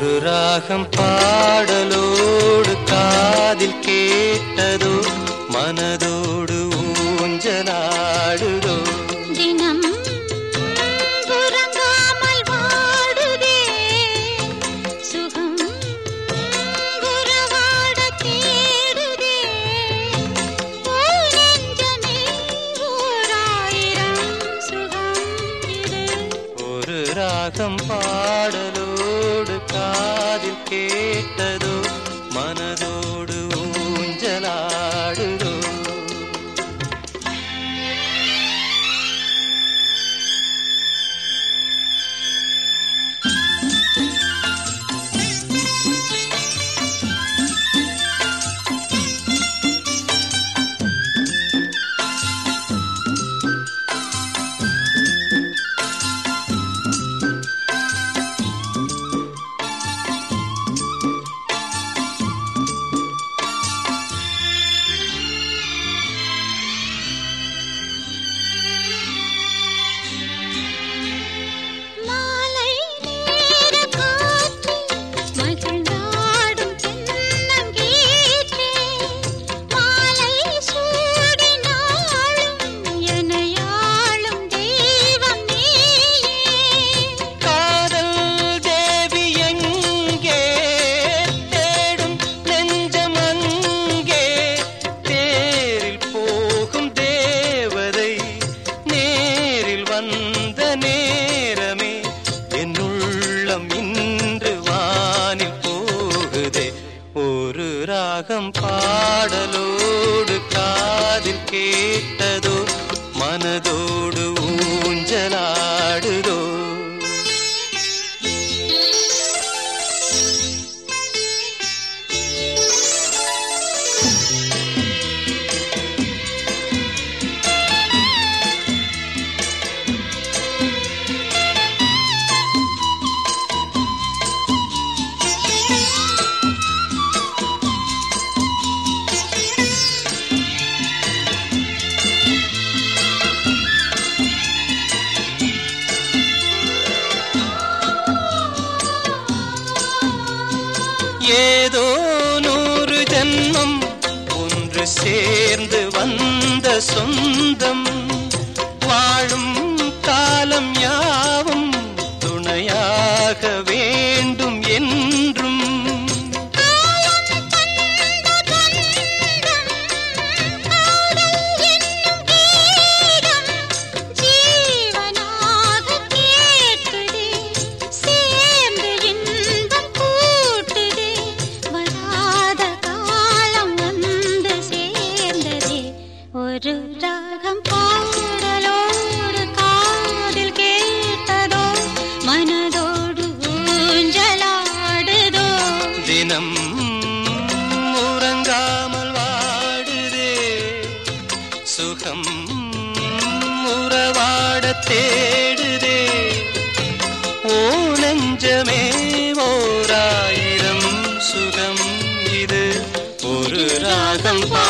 ராகம் பாடலோடு காதில் கேட்டதோ மனதோடு ஊஞ்சலாடுதோ. தினம் உறங்காமல் வாடுதே சுகம் உறவாட தேடுதே. ஒரு ராகம் பாடலோடு காதில் ராகம் பாடலோடு காதில் கேட்டதோ மனது நூறு ஒன்று சேர்ந்து வந்த சொந்தம். தினம் உறங்காமல் வாடுதே. சுகம் உறவாட தேடுதே. ஓ நெஞ்சமே ஓராயிரம் சுகம் இது. ஒரு ராகம் பா